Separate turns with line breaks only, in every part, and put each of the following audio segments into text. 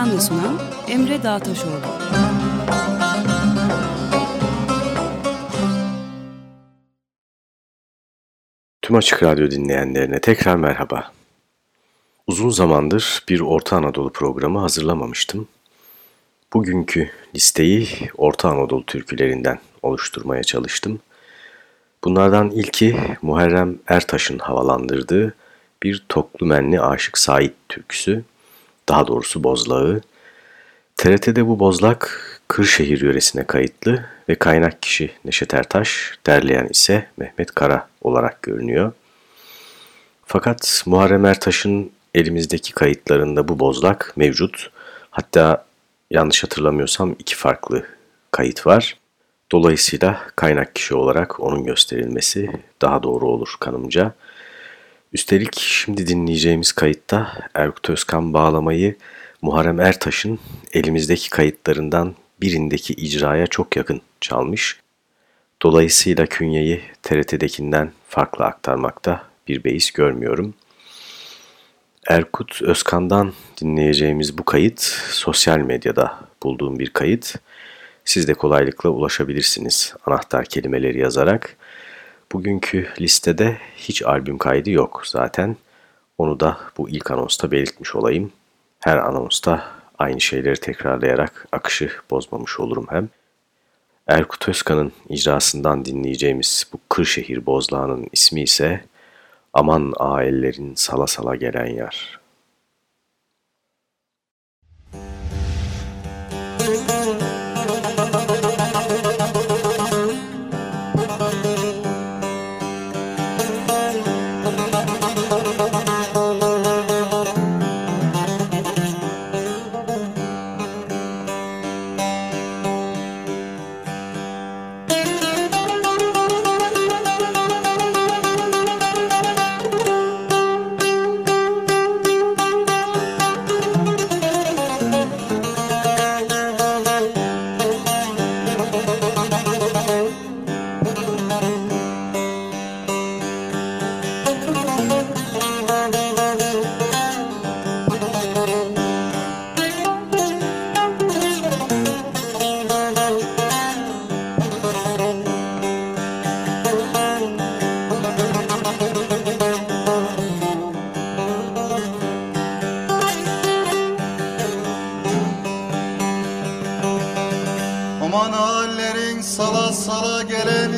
Hazırlayan ve sunan Emre Dağtaşoğlu.
Tüm Açık Radyo dinleyenlerine tekrar merhaba. Uzun zamandır bir Orta Anadolu programı hazırlamamıştım. Bugünkü listeyi Orta Anadolu türkülerinden oluşturmaya çalıştım. Bunlardan ilki Muharrem Ertaş'ın havalandırdığı bir Toklumenli Aşık Sait türküsü daha doğrusu bozlağı. TRT'de bu bozlak Kırşehir yöresine kayıtlı ve kaynak kişi Neşet Ertaş, derleyen ise Mehmet Kara olarak görünüyor. Fakat Muharrem Ertaş'ın elimizdeki kayıtlarında bu bozlak mevcut. Hatta yanlış hatırlamıyorsam iki farklı kayıt var. Dolayısıyla kaynak kişi olarak onun gösterilmesi daha doğru olur kanımca. Üstelik şimdi dinleyeceğimiz kayıtta Erkut Özkan bağlamayı Muharrem Ertaş'ın elimizdeki kayıtlarından birindeki icraya çok yakın çalmış. Dolayısıyla künyeyi TRT'dekinden farklı aktarmakta bir beis görmüyorum. Erkut Özkan'dan dinleyeceğimiz bu kayıt sosyal medyada bulduğum bir kayıt. Siz de kolaylıkla ulaşabilirsiniz anahtar kelimeleri yazarak. Bugünkü listede hiç albüm kaydı yok zaten. Onu da bu ilk anonsta belirtmiş olayım. Her anonsta aynı şeyleri tekrarlayarak akışı bozmamış olurum hem. Erkut Özkan'ın icrasından dinleyeceğimiz bu Kırşehir Bozlağı'nın ismi ise Aman Aellerin Sala Sala Gelen Yer.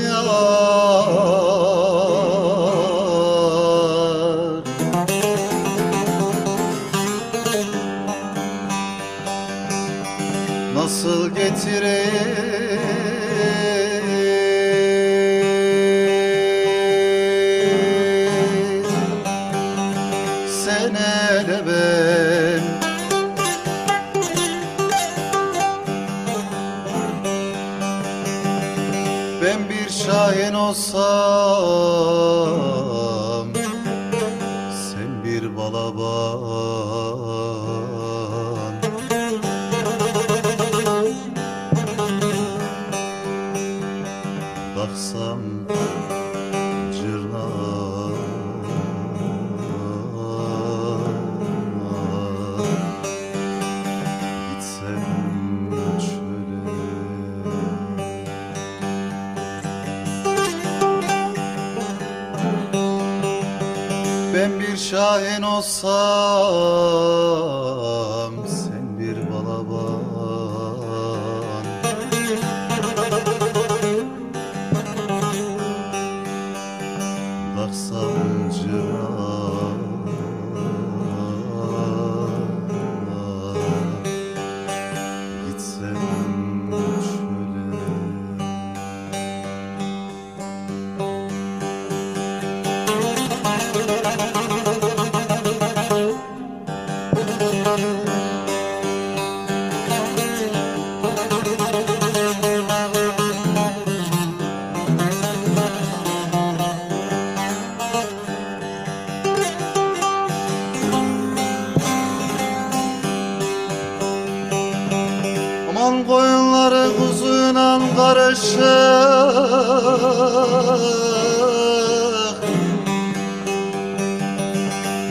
يراه 走。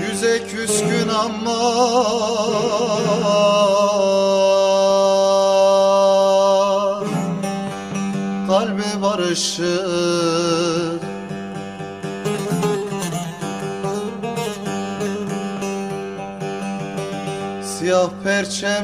Yüze küskün ama Kalbe barışır Siyah perçemli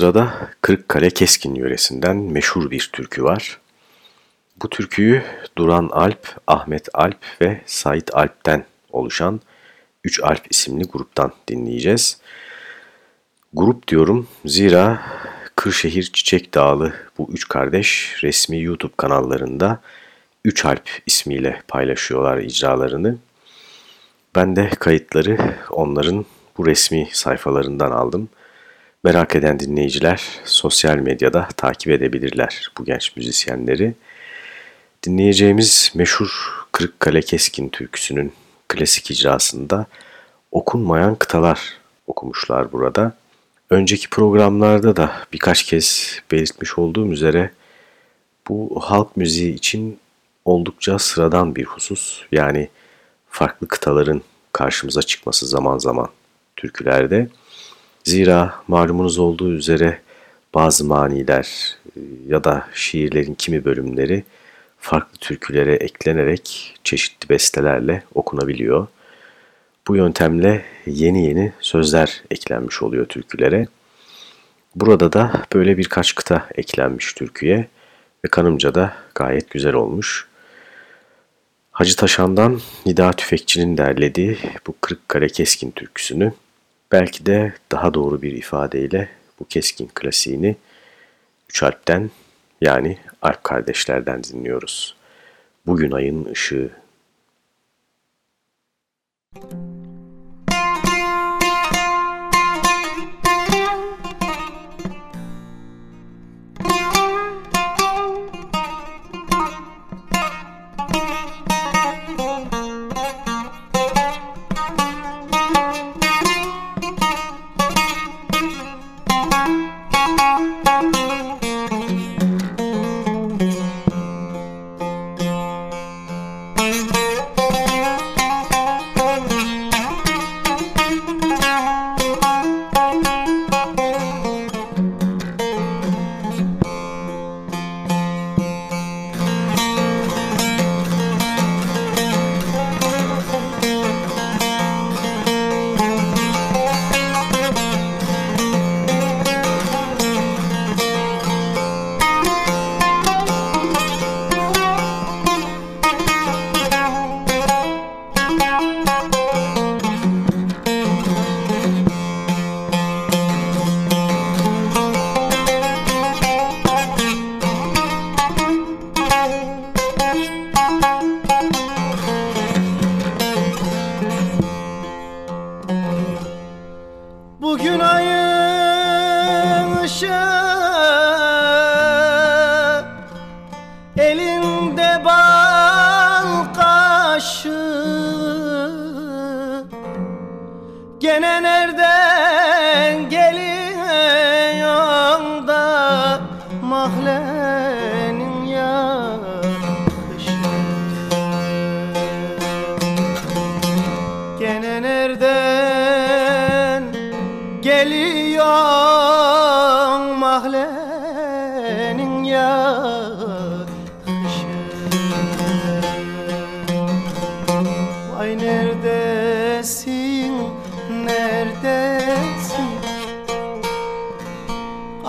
Sırada Kırıkkale Keskin yöresinden meşhur bir türkü var. Bu türküyü Duran Alp, Ahmet Alp ve Sait Alp'ten oluşan 3 Alp isimli gruptan dinleyeceğiz. Grup diyorum zira Kırşehir Çiçek Dağlı bu üç kardeş resmi YouTube kanallarında 3 Alp ismiyle paylaşıyorlar icralarını. Ben de kayıtları onların bu resmi sayfalarından aldım. Merak eden dinleyiciler sosyal medyada takip edebilirler bu genç müzisyenleri. Dinleyeceğimiz meşhur Kırıkkale Keskin türküsünün klasik icrasında okunmayan kıtalar okumuşlar burada. Önceki programlarda da birkaç kez belirtmiş olduğum üzere bu halk müziği için oldukça sıradan bir husus. Yani farklı kıtaların karşımıza çıkması zaman zaman türkülerde. Zira malumunuz olduğu üzere bazı maniler e, ya da şiirlerin kimi bölümleri farklı türkülere eklenerek çeşitli bestelerle okunabiliyor. Bu yöntemle yeni yeni sözler eklenmiş oluyor türkülere. Burada da böyle birkaç kıta eklenmiş türküye ve kanımca da gayet güzel olmuş. Hacı Taşan'dan Nida Tüfekçi'nin derlediği bu Kırıkkale Keskin türküsünü belki de daha doğru bir ifadeyle bu Keskin klasiğini Üç Alp'ten yani Alp kardeşlerden dinliyoruz. Bugün ayın ışığı.
Thank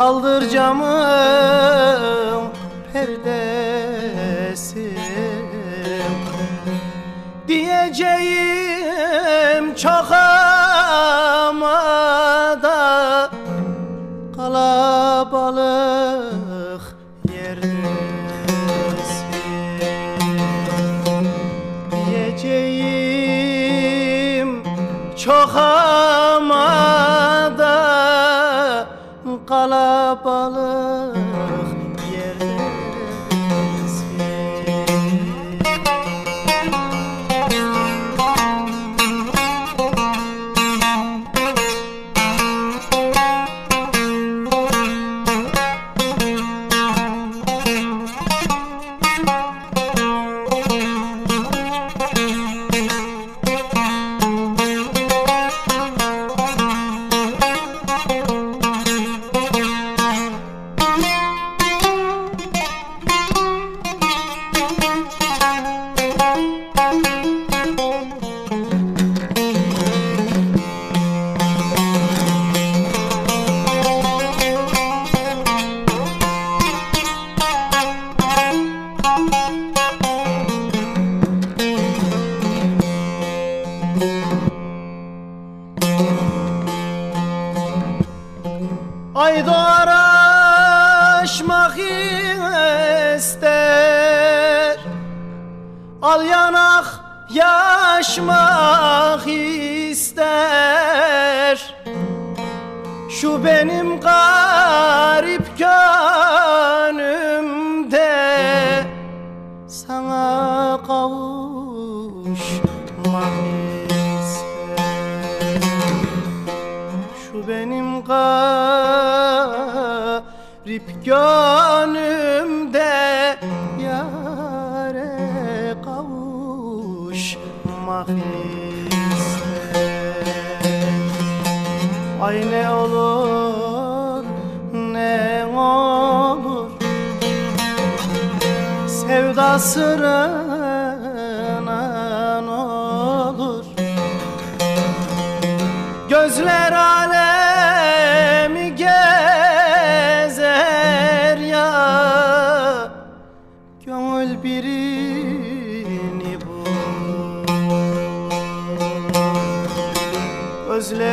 Kaldır camın perdesi Diyeceğim çok Kalabalık aşmak ister. Al yanak yaşmak ister. Şu benim garip gönlümde Sana kavuşmak ister. Şu benim garip gönlümde Yare kavuşmak ister Ay ne olur ne olur. Sevdasına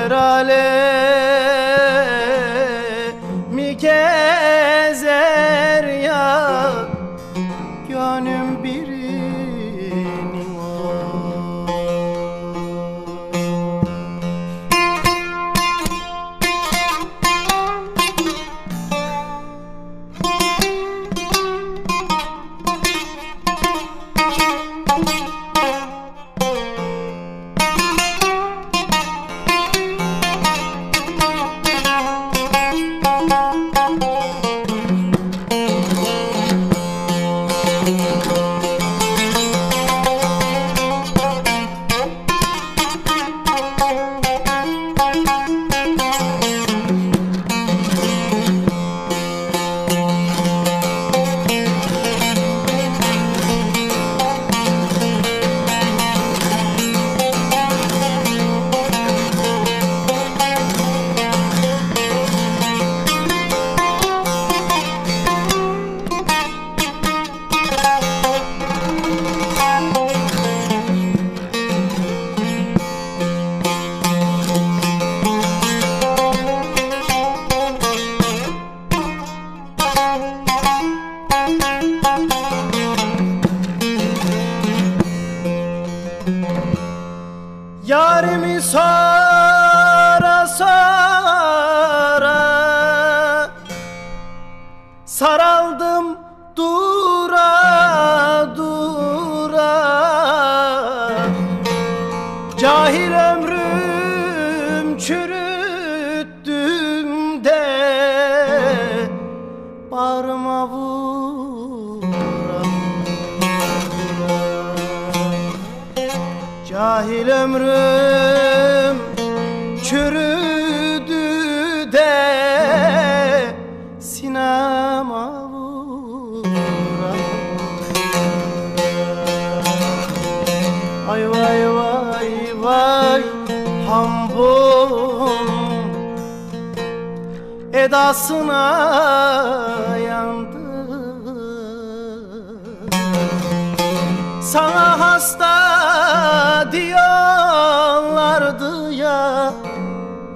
herale Sana hasta diyorlardı ya.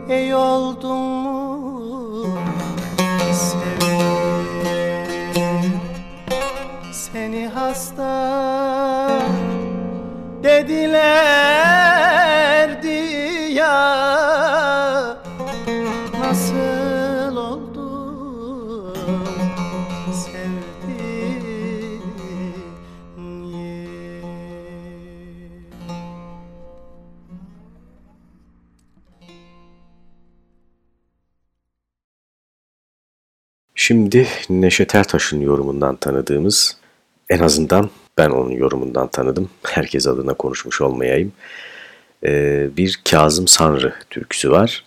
Ey oldun mu sevdim Seni hasta dedilerdi
Şimdi Neşet Ertaş'ın yorumundan tanıdığımız, en azından ben onun yorumundan tanıdım. Herkes adına konuşmuş olmayayım. Ee, bir Kazım Sanrı türküsü var.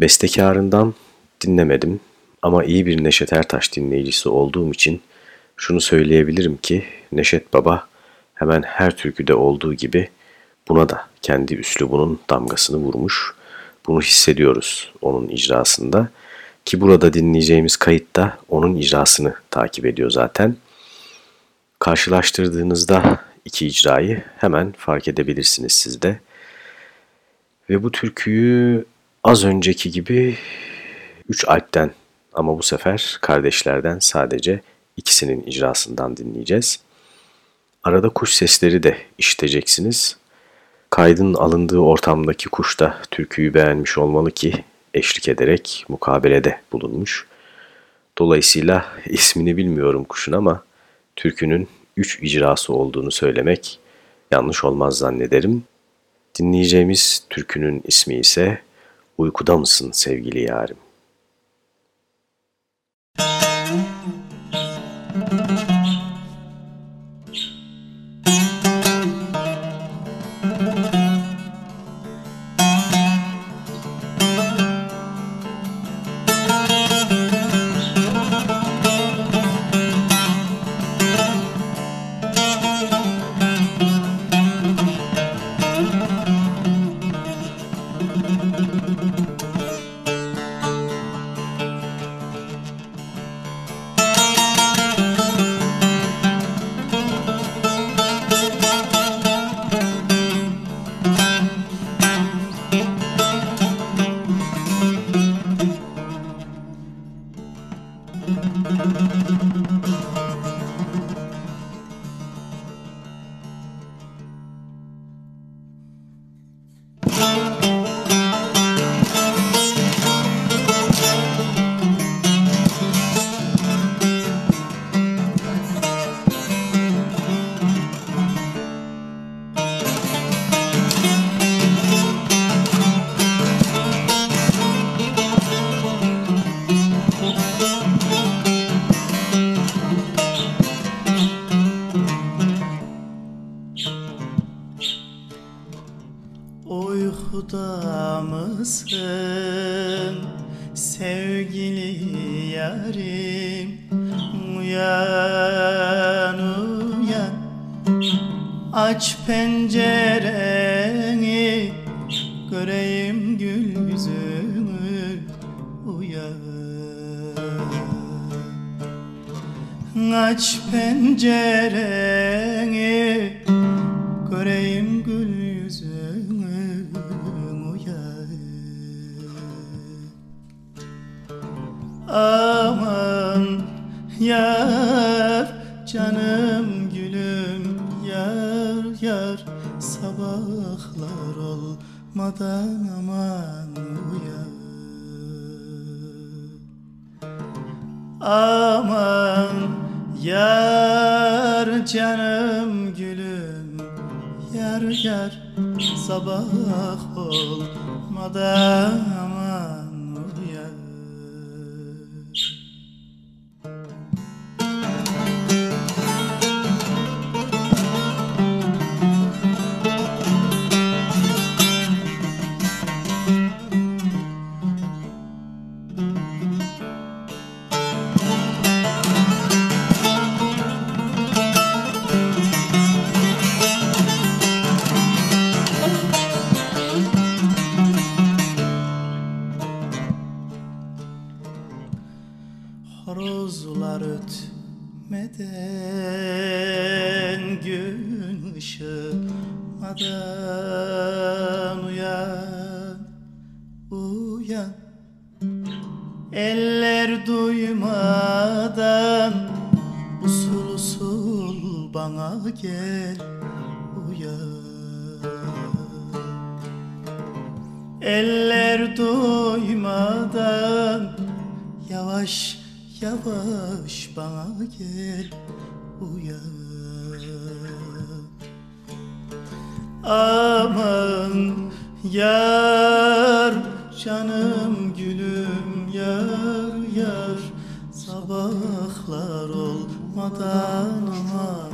Bestekarından dinlemedim ama iyi bir Neşet Ertaş dinleyicisi olduğum için şunu söyleyebilirim ki Neşet Baba hemen her türküde olduğu gibi buna da kendi üslubunun damgasını vurmuş. Bunu hissediyoruz onun icrasında. Ki burada dinleyeceğimiz kayıt da onun icrasını takip ediyor zaten. Karşılaştırdığınızda iki icrayı hemen fark edebilirsiniz siz de. Ve bu türküyü az önceki gibi üç alpten ama bu sefer kardeşlerden sadece ikisinin icrasından dinleyeceğiz. Arada kuş sesleri de işiteceksiniz. Kaydın alındığı ortamdaki kuş da türküyü beğenmiş olmalı ki eşlik ederek mukabelede bulunmuş. Dolayısıyla ismini bilmiyorum kuşun ama türkünün üç icrası olduğunu söylemek yanlış olmaz zannederim. Dinleyeceğimiz türkünün ismi ise Uykuda mısın sevgili yarim?
Uyan uyan Aç pencereni Göreyim gül yüzünü Uyan. Aç pencereni olmadan aman uyan Aman yar canım gülüm Yar yar sabah olmadan bana gel uyan. Eller doymadan yavaş yavaş bana gel uyan. Aman yar canım gülüm yar yar Sabahlar olmadan aman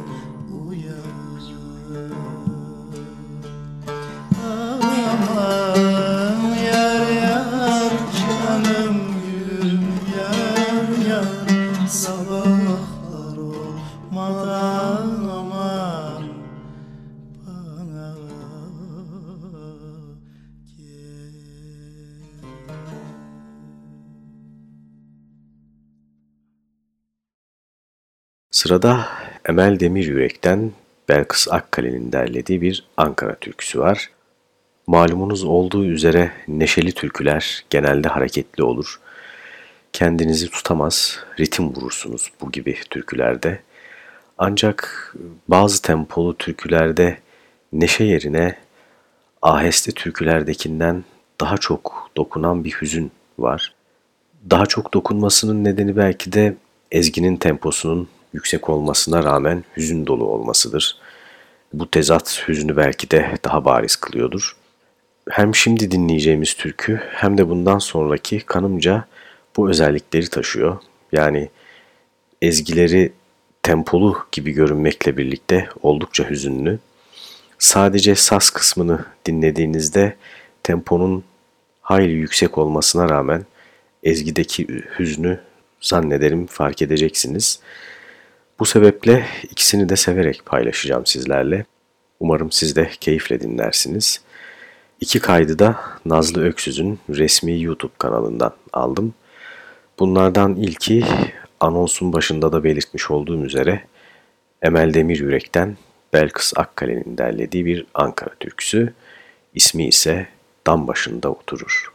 Sırada Emel Demir Yürek'ten Belkıs Akkale'nin derlediği bir Ankara türküsü var. Malumunuz olduğu üzere neşeli türküler genelde hareketli olur. Kendinizi tutamaz, ritim vurursunuz bu gibi türkülerde. Ancak bazı tempolu türkülerde neşe yerine aheste türkülerdekinden daha çok dokunan bir hüzün var. Daha çok dokunmasının nedeni belki de ezginin temposunun yüksek olmasına rağmen hüzün dolu olmasıdır. Bu tezat hüznü belki de daha bariz kılıyordur. Hem şimdi dinleyeceğimiz türkü hem de bundan sonraki kanımca bu özellikleri taşıyor. Yani ezgileri tempolu gibi görünmekle birlikte oldukça hüzünlü. Sadece saz kısmını dinlediğinizde temponun hayli yüksek olmasına rağmen ezgideki hüznü zannederim fark edeceksiniz. Bu sebeple ikisini de severek paylaşacağım sizlerle. Umarım siz de keyifle dinlersiniz. İki kaydı da Nazlı Öksüz'ün resmi YouTube kanalından aldım. Bunlardan ilki anonsun başında da belirtmiş olduğum üzere Emel Demir Yürek'ten Belkıs Akkale'nin derlediği bir Ankara türküsü. İsmi ise Dam Başında Oturur.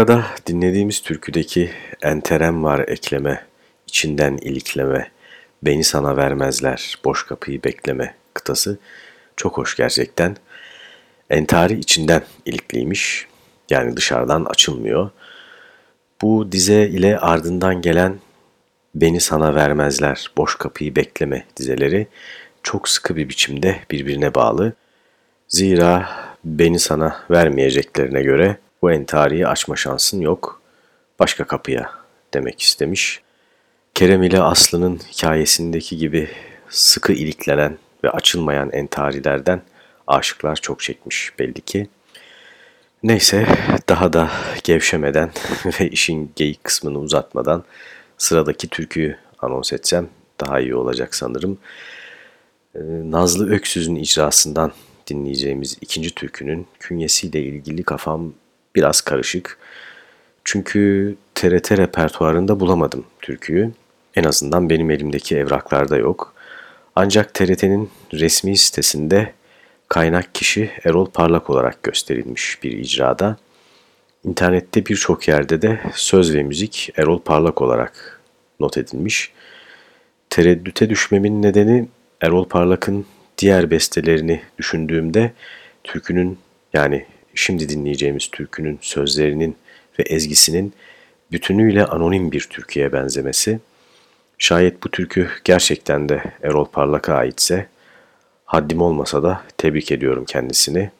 Arada dinlediğimiz türküdeki enterem var ekleme, içinden ilikleme, beni sana vermezler, boş kapıyı bekleme kıtası çok hoş gerçekten. Entari içinden ilikliymiş, yani dışarıdan açılmıyor. Bu dize ile ardından gelen beni sana vermezler, boş kapıyı bekleme dizeleri çok sıkı bir biçimde birbirine bağlı. Zira beni sana vermeyeceklerine göre bu entariyi açma şansın yok. Başka kapıya demek istemiş. Kerem ile Aslı'nın hikayesindeki gibi sıkı iliklenen ve açılmayan entarilerden aşıklar çok çekmiş belli ki. Neyse daha da gevşemeden ve işin geyik kısmını uzatmadan sıradaki türküyü anons etsem daha iyi olacak sanırım. Ee, Nazlı Öksüz'ün icrasından dinleyeceğimiz ikinci türkünün künyesiyle ilgili kafam biraz karışık. Çünkü TRT repertuarında bulamadım türküyü. En azından benim elimdeki evraklarda yok. Ancak TRT'nin resmi sitesinde kaynak kişi Erol Parlak olarak gösterilmiş bir icrada. İnternette birçok yerde de söz ve müzik Erol Parlak olarak not edilmiş. Tereddüte düşmemin nedeni Erol Parlak'ın diğer bestelerini düşündüğümde türkünün yani şimdi dinleyeceğimiz türkünün sözlerinin ve ezgisinin bütünüyle anonim bir türküye benzemesi. Şayet bu türkü gerçekten de Erol Parlak'a aitse haddim olmasa da tebrik ediyorum kendisini.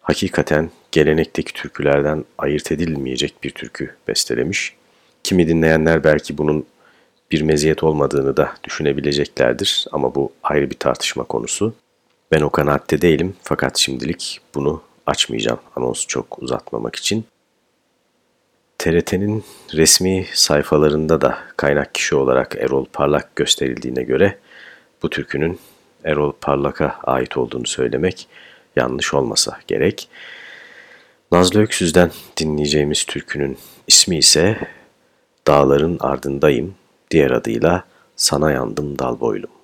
Hakikaten gelenekteki türkülerden ayırt edilmeyecek bir türkü bestelemiş. Kimi dinleyenler belki bunun bir meziyet olmadığını da düşünebileceklerdir ama bu ayrı bir tartışma konusu. Ben o kanaatte değilim fakat şimdilik bunu açmayacağım anonsu çok uzatmamak için. TRT'nin resmi sayfalarında da kaynak kişi olarak Erol Parlak gösterildiğine göre bu türkünün Erol Parlak'a ait olduğunu söylemek yanlış olmasa gerek. Nazlı Öksüz'den dinleyeceğimiz türkünün ismi ise Dağların Ardındayım, diğer adıyla Sana Yandım Dal Boylum.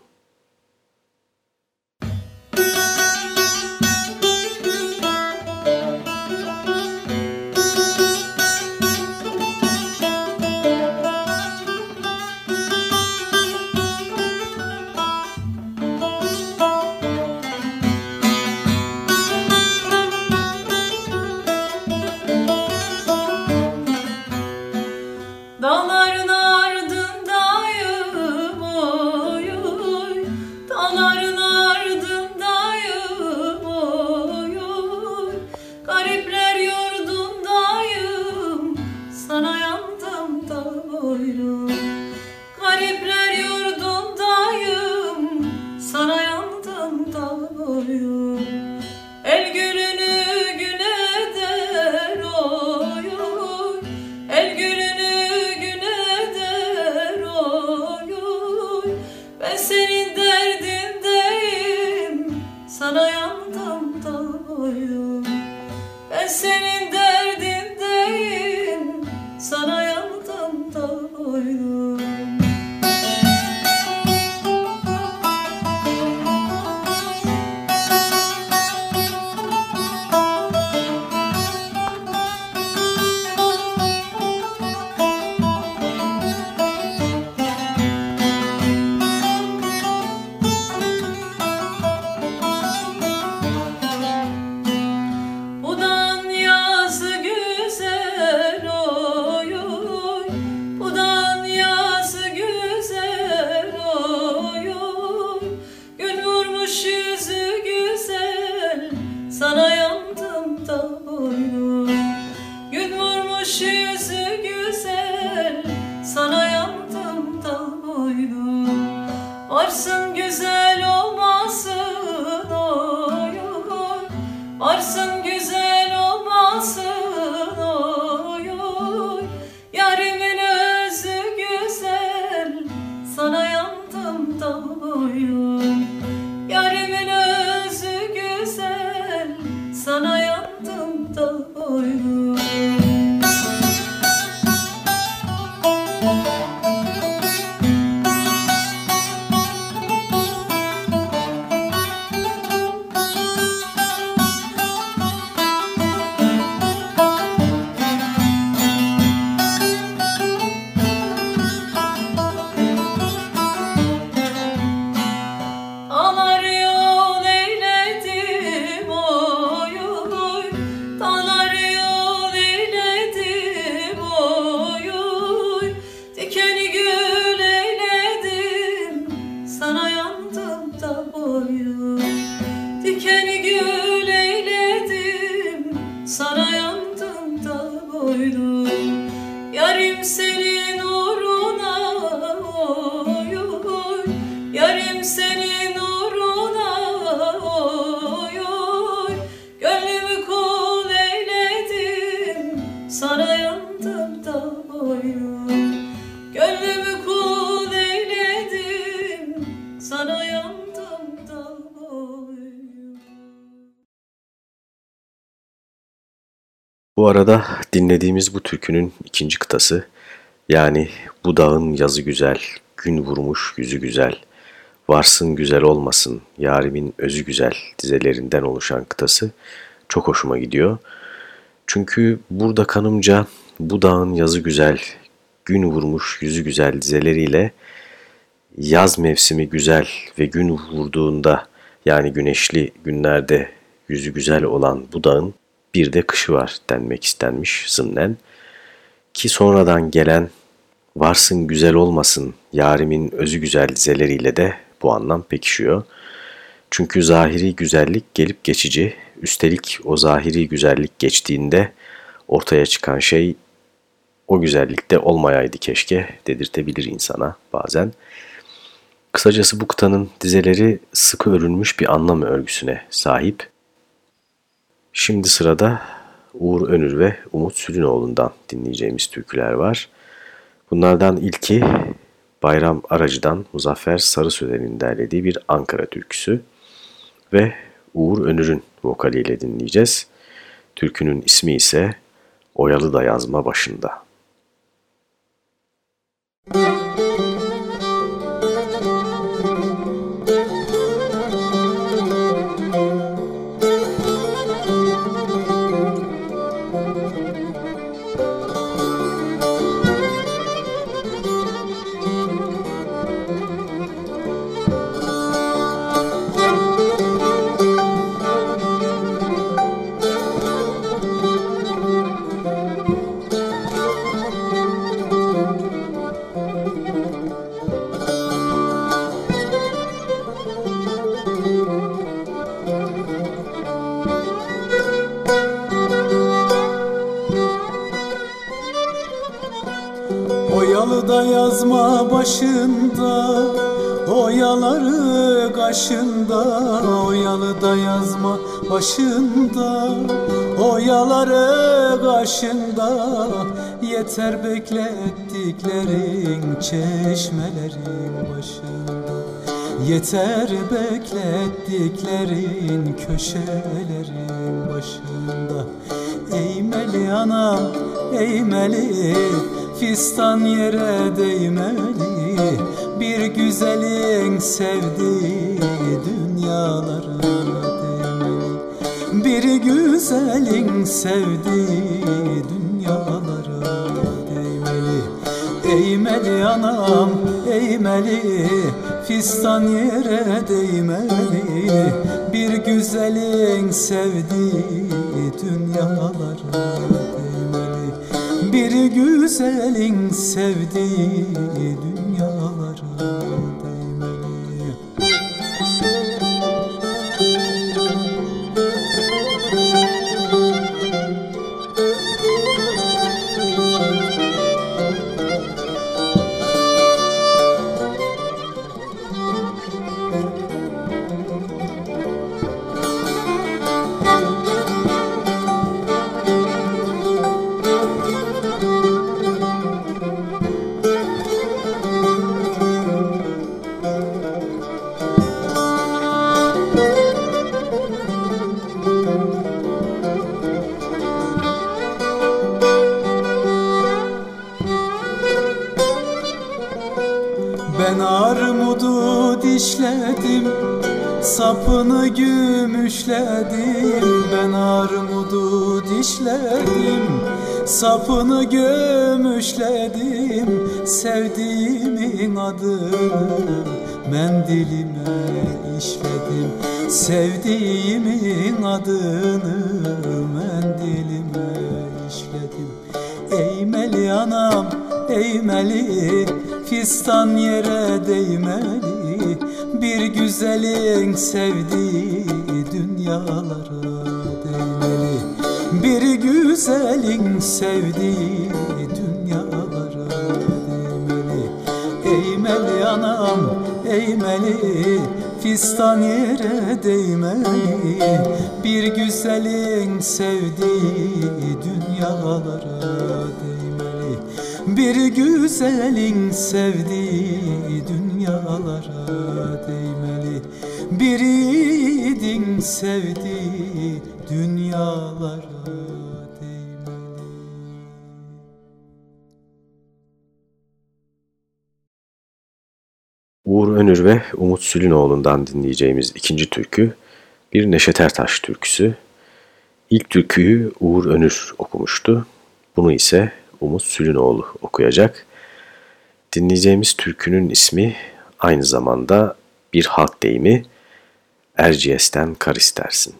Bu arada dinlediğimiz bu türkünün ikinci kıtası yani bu dağın yazı güzel, gün vurmuş yüzü güzel, varsın güzel olmasın, yarimin özü güzel dizelerinden oluşan kıtası çok hoşuma gidiyor. Çünkü burada kanımca bu dağın yazı güzel, gün vurmuş yüzü güzel dizeleriyle yaz mevsimi güzel ve gün vurduğunda yani güneşli günlerde yüzü güzel olan bu dağın bir de kışı var denmek istenmiş zımnen. Ki sonradan gelen varsın güzel olmasın yarimin özü güzel dizeleriyle de bu anlam pekişiyor. Çünkü zahiri güzellik gelip geçici, üstelik o zahiri güzellik geçtiğinde ortaya çıkan şey o güzellikte olmayaydı keşke dedirtebilir insana bazen. Kısacası bu kıtanın dizeleri sıkı örülmüş bir anlam örgüsüne sahip. Şimdi sırada Uğur Önür ve Umut Sülünoğlu'ndan dinleyeceğimiz türküler var. Bunlardan ilki Bayram Aracı'dan Muzaffer Sarı Sözen'in derlediği bir Ankara türküsü ve Uğur Önür'ün vokaliyle dinleyeceğiz. Türkünün ismi ise Oyalı da yazma başında.
Oyalıda başında Oyaları kaşında Oyalıda yazma başında Oyaları kaşında Yeter beklettiklerin çeşmelerin başında Yeter beklettiklerin köşelerin başında. Eğmeli anam eğmeli Fistan yere değmeli güzelin sevdiği dünyalara değmeli Bir güzelin sevdiği dünyalara değmeli Eğmeli anam eğmeli Fistan yere değmeli. Bir güzelin sevdiği dünyalara değmeli Bir güzelin sevdiği dünyalara Sapını gömüşledim Sevdiğimin adını Mendilime işledim Sevdiğimin adını. Mendilime işledim. Eğmeli anam eğmeli Fistan yere değmeli. Bir güzelin sevdiği güzelin sevdiği dünyalara değmeli. Bir güzelin sevdiği dünyalara değmeli. Bir yiğidin sevdiği dünyalara değmeli.
Uğur Önür ve Umut Sülünoğlu'ndan dinleyeceğimiz ikinci türkü bir Neşet Ertaş türküsü. İlk türküyü Uğur Önür okumuştu. Bunu ise Umut Sülünoğlu okuyacak. Dinleyeceğimiz türkünün ismi aynı zamanda bir halk deyimi Erciyes'ten kar istersin.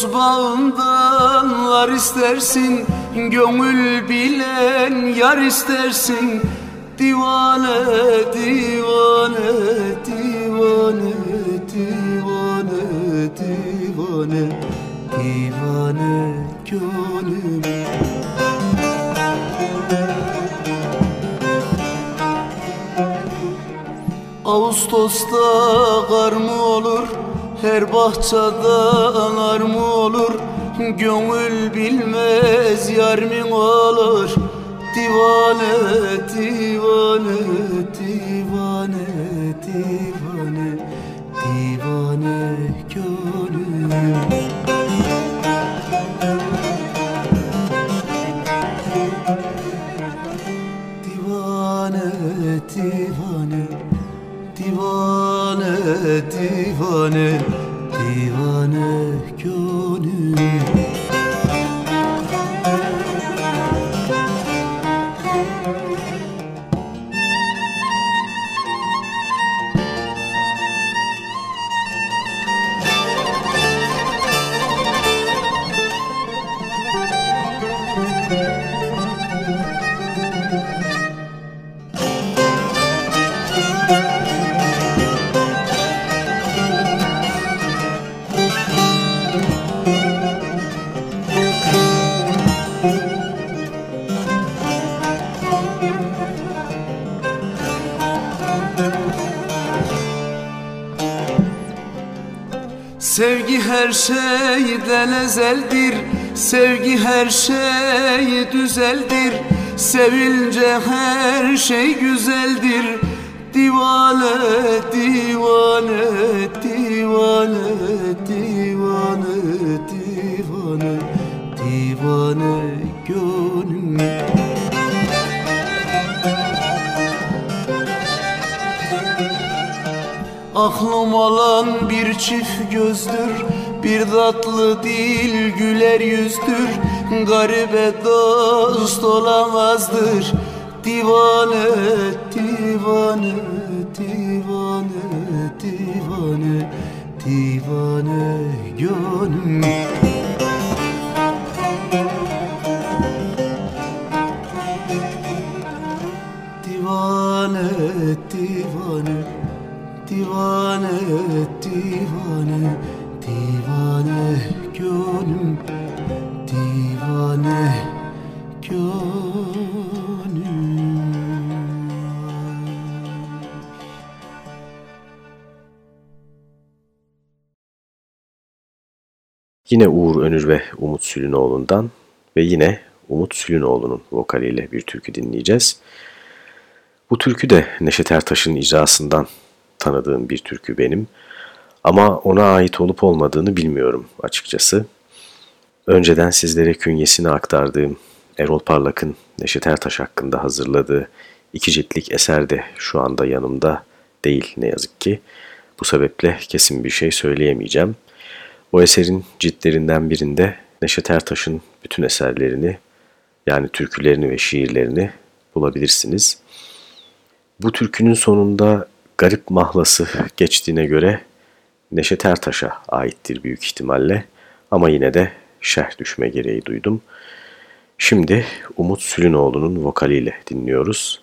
Dost bağından var istersin Gönül bilen yar istersin. Divane, divane, divane, divane, divane Divane gönül Ağustos'ta kar mı olur Her bahçede anar mı olur? Gönül bilmez yar mı olur Divane, divane, divane, divane divane, her şeyden ezeldir Sevgi her şey düzeldir. Sevince her şey güzeldir. Divane, divane, divane, divane, divane, divane gönlüm. Aklım alan bir çift gözdür Bir tatlı dil güler yüzdür Garibe dost olamazdır. Divane, divane, divane, divane, divane gönlüm. Divane, divane Divane, divane,
Yine Uğur Önür ve Umut Sülünoğlu'ndan ve yine Umut Sülünoğlu'nun vokaliyle bir türkü dinleyeceğiz. Bu türkü de Neşet Ertaş'ın icrasından tanıdığım bir türkü benim. Ama ona ait olup olmadığını bilmiyorum açıkçası. Önceden sizlere künyesini aktardığım Erol Parlak'ın Neşet Ertaş hakkında hazırladığı iki ciltlik eser de şu anda yanımda değil ne yazık ki. Bu sebeple kesin bir şey söyleyemeyeceğim. O eserin ciltlerinden birinde Neşet Ertaş'ın bütün eserlerini yani türkülerini ve şiirlerini bulabilirsiniz. Bu türkünün sonunda garip mahlası geçtiğine göre Neşet Ertaş'a aittir büyük ihtimalle ama yine de şerh düşme gereği duydum. Şimdi Umut Sülünoğlu'nun vokaliyle dinliyoruz.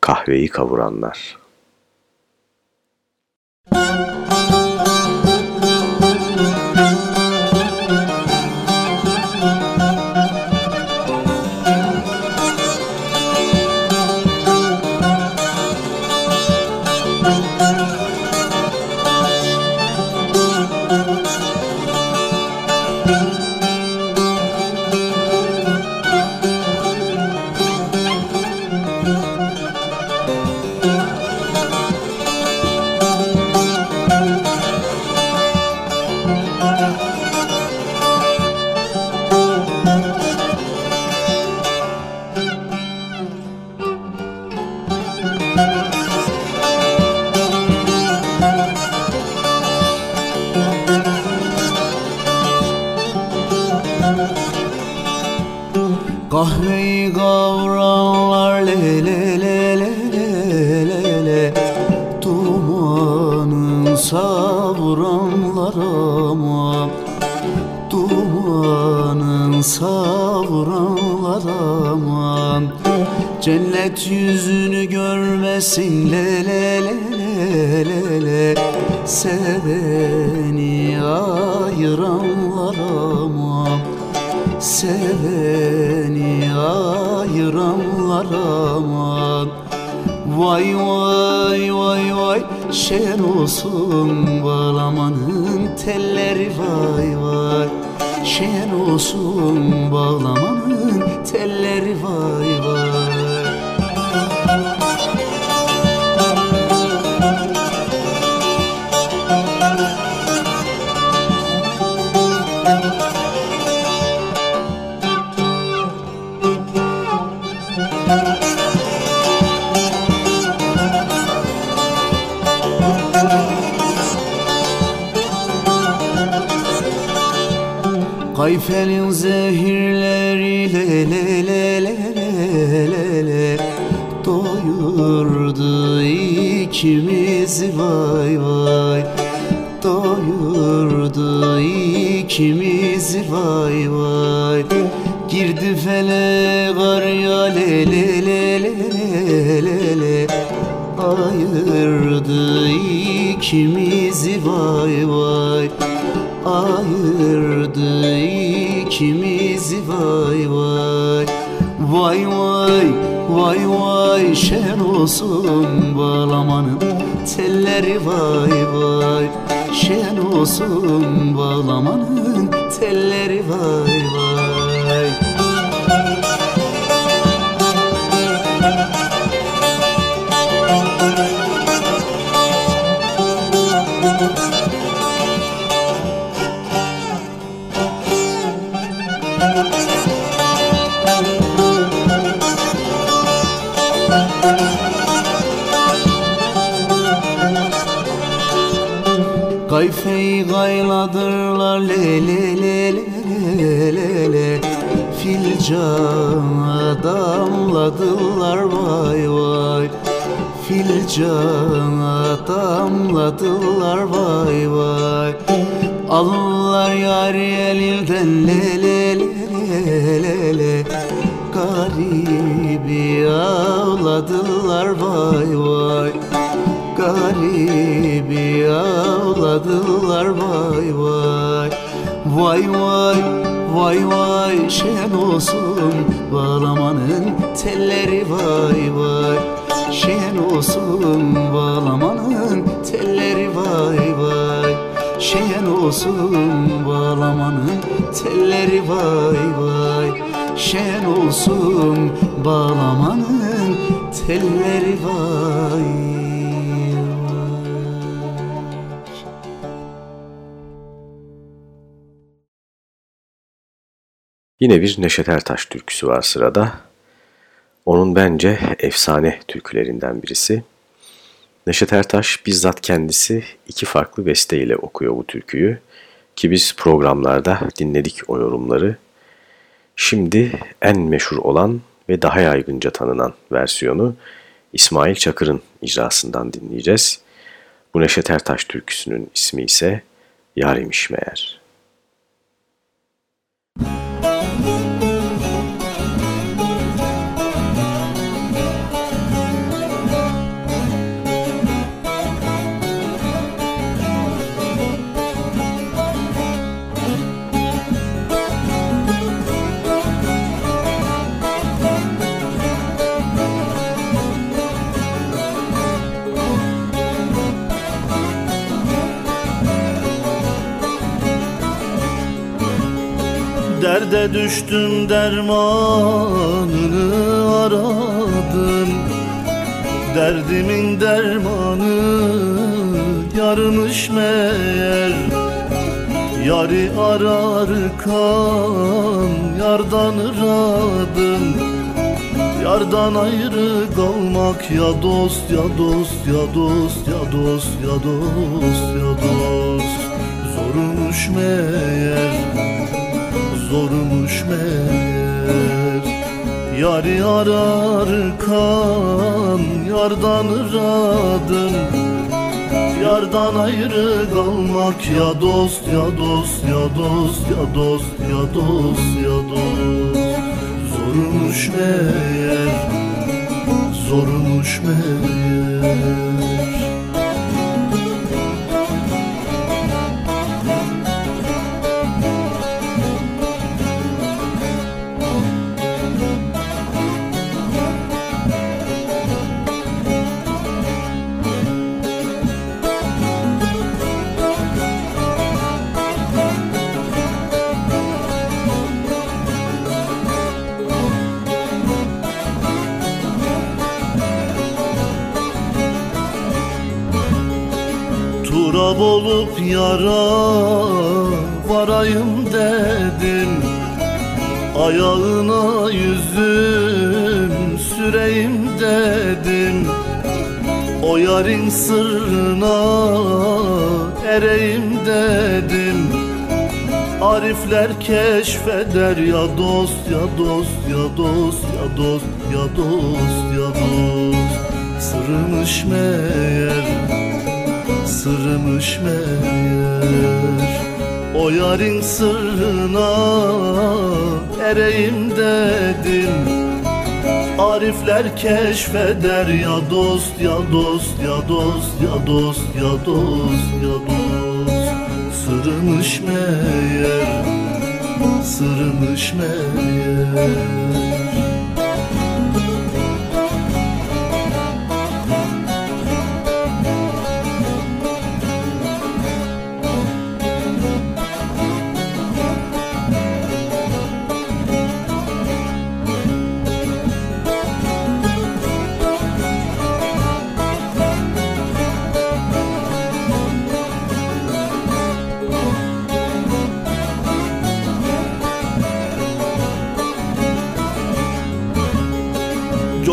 Kahveyi kavuranlar.
Görmesin le le le le le. Le Seveni ayıranlar ama. Seveni ayıranlar aman Vay vay vay vay şen olsun bağlamanın telleri vay vay. Şen olsun bağlamanın telleri Kayfelin zehirleri le le le le le le le. Doyurdu ikimizi vay vay. Doyurdu ikimizi vay vay. Girdi fele le le le le le le le. Ayırdı ikimizi vay vay. Ayırdı ikimizi vay vay. Vay vay vay vay şen olsun bağlamanın telleri vay vay. Şen olsun bağlamanın telleri vay vay Kayfeyi gayladırlar le le le le le le Filcana damladılar vay vay. Filcana damladılar vay vay. Alırlar yar elinden le le le le le Garibi ağladılar vay vay. Garibi ağladılar vay vay. Vay vay vay vay şen olsun bağlamanın telleri vay vay. Şen olsun bağlamanın telleri vay vay. Şen olsun bağlamanın telleri vay vay. Şen olsun bağlamanın telleri vay
Yine bir Neşet Ertaş türküsü var sırada. Onun bence efsane türkülerinden birisi. Neşet Ertaş bizzat kendisi iki farklı besteyle okuyor bu türküyü. Ki biz programlarda dinledik o yorumları. Şimdi en meşhur olan ve daha yaygınca tanınan versiyonu İsmail Çakır'ın icrasından dinleyeceğiz. Bu Neşet Ertaş türküsünün ismi ise Yarimiş Meğer.
Derde düştüm dermanını aradım. Derdimin dermanı yarımış meğer. Yari ararken yardan ıradım. Yardan ayrı kalmak ya dost ya dost ya dost ya dost ya dost ya dost. Zormuş meğer zormuş meğer. Yari ararken yardan ıradım Yardan ayrı kalmak ya dost ya dost ya dost ya dost ya dost ya dost. Zormuş meğer zormuş meğer yara varayım dedim. Ayağına yüzüm süreyim dedim. O yarın sırrına ereyim dedim. Arifler keşfeder ya dost ya dost ya dost ya dost ya dost ya dost. Sırmış meğer sırmış meğer. O yarın sırrına ereyim dedim. Arifler keşfeder ya dost ya dost ya dost ya dost ya dost ya dost. Sırrımış meğer sırrımış meğer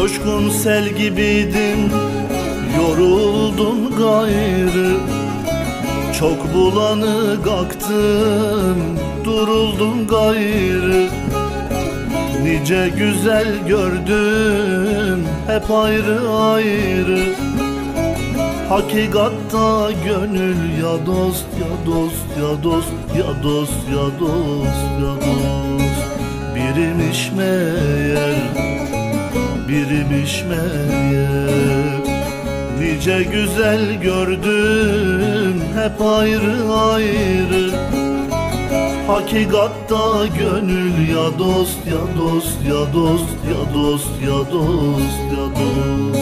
Coşkun sel gibiydin Yoruldun gayrı. Çok bulanık aktın Duruldun gayrı. Nice güzel gördüm Hep ayrı ayrı. Hakikatta gönül ya dost ya dost ya dost ya dost ya dost ya dost. Birimiş meğer birimiş meğer Nice güzel gördüm hep ayrı ayrı. Hakikatta gönül ya dost ya dost ya dost ya dost ya dost ya dost.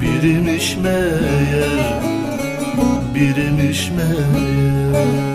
Birimiş meğer birimiş meğer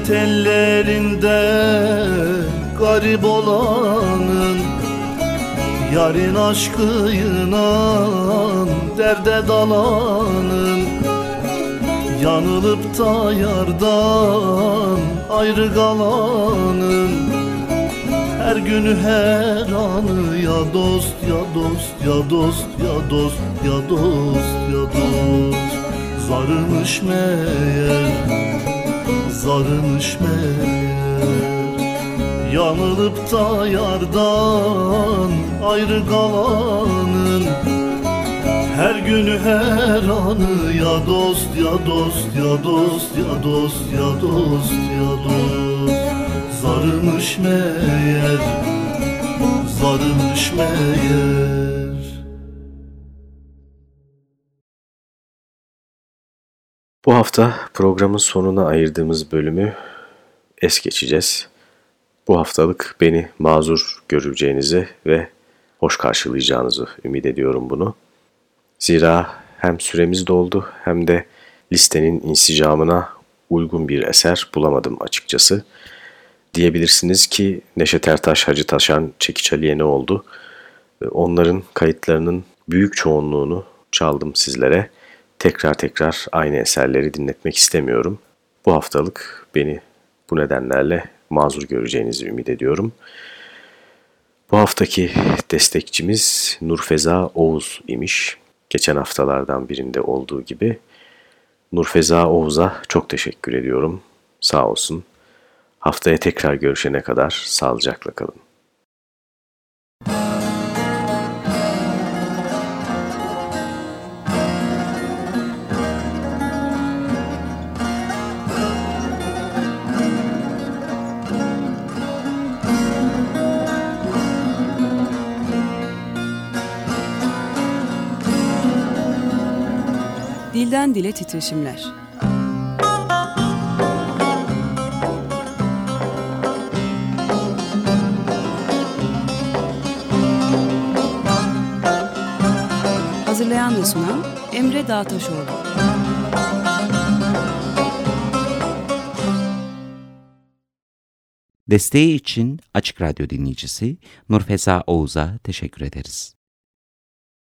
Gurbet ellerinde garip olanın Yarın aşkıyla derde dalanın. Yanılıp da yardan ayrı kalanın. Her günü her anı ya dost ya dost ya dost ya dost ya dost ya dost. Zarımış meğer zarımış meğer. Yanılıp da yardan ayrı kalanın. Her günü her anı ya dost ya dost ya dost ya dost ya dost ya dost. Zarımış meğer zarımış meğer
Bu hafta programın sonuna ayırdığımız bölümü es geçeceğiz. Bu haftalık beni mazur göreceğinizi ve hoş karşılayacağınızı ümit ediyorum bunu. Zira hem süremiz doldu hem de listenin insicamına uygun bir eser bulamadım açıkçası. Diyebilirsiniz ki Neşet Ertaş, Hacı Taşan, Çekiç Ali'ye ne oldu? Onların kayıtlarının büyük çoğunluğunu çaldım sizlere tekrar tekrar aynı eserleri dinletmek istemiyorum. Bu haftalık beni bu nedenlerle mazur göreceğinizi ümit ediyorum. Bu haftaki destekçimiz Nurfeza Oğuz imiş. Geçen haftalardan birinde olduğu gibi. Nurfeza Oğuz'a çok teşekkür ediyorum. Sağ olsun. Haftaya tekrar görüşene kadar sağlıcakla kalın.
Dilden dile titreşimler. Hazırlayan ve sunan Emre Dağtaşoğlu.
Desteği için Açık Radyo dinleyicisi Nurfeza Oğuz'a teşekkür ederiz.